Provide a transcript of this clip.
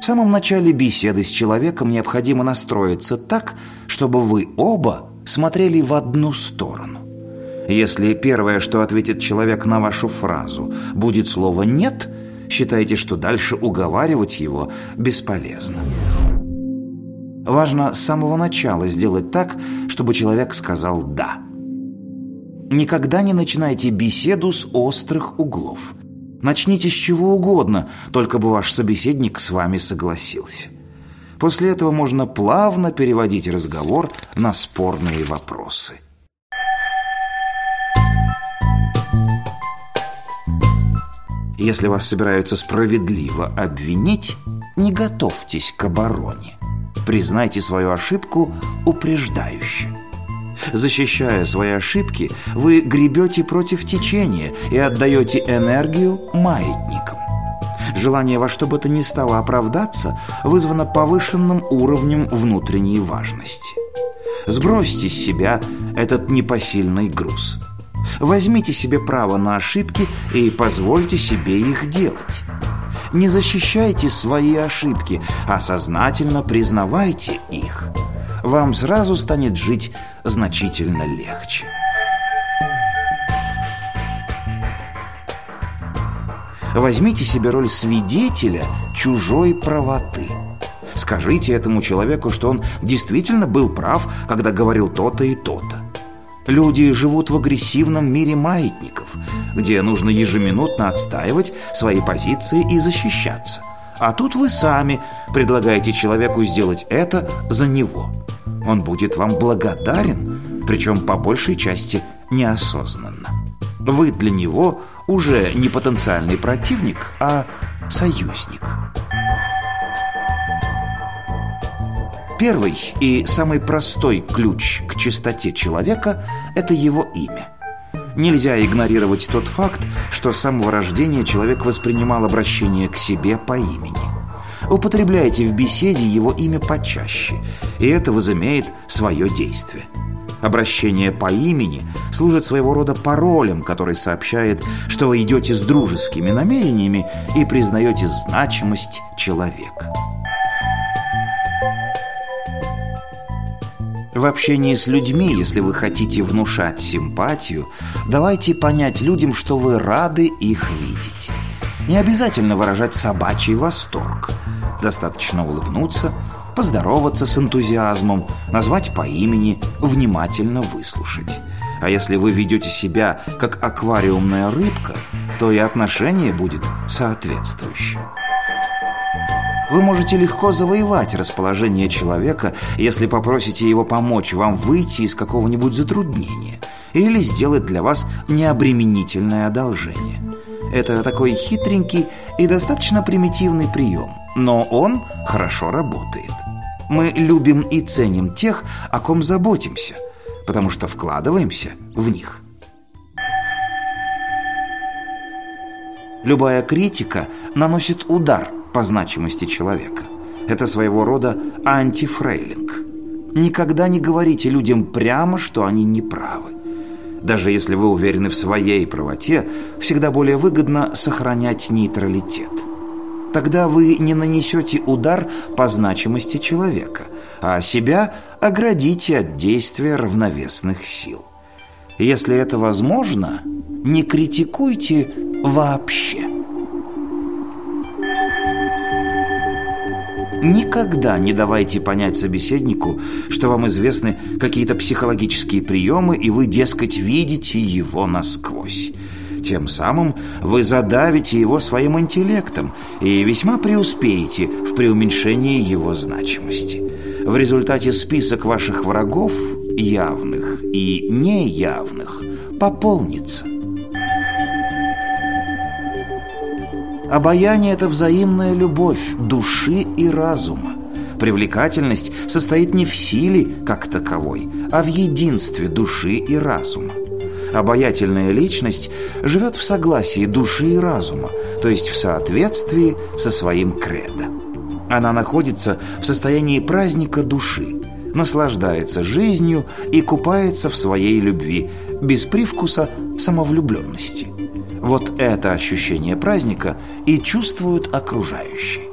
В самом начале беседы с человеком необходимо настроиться так, чтобы вы оба смотрели в одну сторону. Если первое, что ответит человек на вашу фразу, будет слово «нет», считайте, что дальше уговаривать его бесполезно. Важно с самого начала сделать так, чтобы человек сказал «да». Никогда не начинайте беседу с острых углов – Начните с чего угодно, только бы ваш собеседник с вами согласился. После этого можно плавно переводить разговор на спорные вопросы. Если вас собираются справедливо обвинить, не готовьтесь к обороне. Признайте свою ошибку упреждающе. Защищая свои ошибки, вы гребете против течения и отдаете энергию маятникам. Желание во что бы то ни стало оправдаться вызвано повышенным уровнем внутренней важности. Сбросьте с себя этот непосильный груз. Возьмите себе право на ошибки и позвольте себе их делать. Не защищайте свои ошибки, а сознательно признавайте их – вам сразу станет жить значительно легче. Возьмите себе роль свидетеля чужой правоты. Скажите этому человеку, что он действительно был прав, когда говорил то-то и то-то. Люди живут в агрессивном мире маятников, где нужно ежеминутно отстаивать свои позиции и защищаться. А тут вы сами предлагаете человеку сделать это за него – он будет вам благодарен, причем по большей части неосознанно. Вы для него уже не потенциальный противник, а союзник. Первый и самый простой ключ к чистоте человека – это его имя. Нельзя игнорировать тот факт, что с самого рождения человек воспринимал обращение к себе по имени. Употребляйте в беседе его имя почаще, и это возымеет свое действие. Обращение по имени служит своего рода паролем, который сообщает, что вы идете с дружескими намерениями и признаете значимость человека. В общении с людьми, если вы хотите внушать симпатию, давайте понять людям, что вы рады их видеть. Не обязательно выражать собачий восторг – Достаточно улыбнуться, поздороваться с энтузиазмом, назвать по имени, внимательно выслушать. А если вы ведете себя как аквариумная рыбка, то и отношение будет соответствующее. Вы можете легко завоевать расположение человека, если попросите его помочь вам выйти из какого-нибудь затруднения или сделать для вас необременительное одолжение. Это такой хитренький и достаточно примитивный прием но он хорошо работает. Мы любим и ценим тех, о ком заботимся, потому что вкладываемся в них. Любая критика наносит удар по значимости человека. Это своего рода антифрейлинг. Никогда не говорите людям прямо, что они не правы. Даже если вы уверены в своей правоте, всегда более выгодно сохранять нейтралитет – Тогда вы не нанесете удар по значимости человека, а себя оградите от действия равновесных сил. Если это возможно, не критикуйте вообще. Никогда не давайте понять собеседнику, что вам известны какие-то психологические приемы, и вы, дескать, видите его насквозь. Тем самым вы задавите его своим интеллектом и весьма преуспеете в преуменьшении его значимости. В результате список ваших врагов, явных и неявных, пополнится. Обаяние – это взаимная любовь души и разума. Привлекательность состоит не в силе как таковой, а в единстве души и разума. Обаятельная личность живет в согласии души и разума, то есть в соответствии со своим кредо. Она находится в состоянии праздника души, наслаждается жизнью и купается в своей любви, без привкуса самовлюбленности. Вот это ощущение праздника и чувствуют окружающие.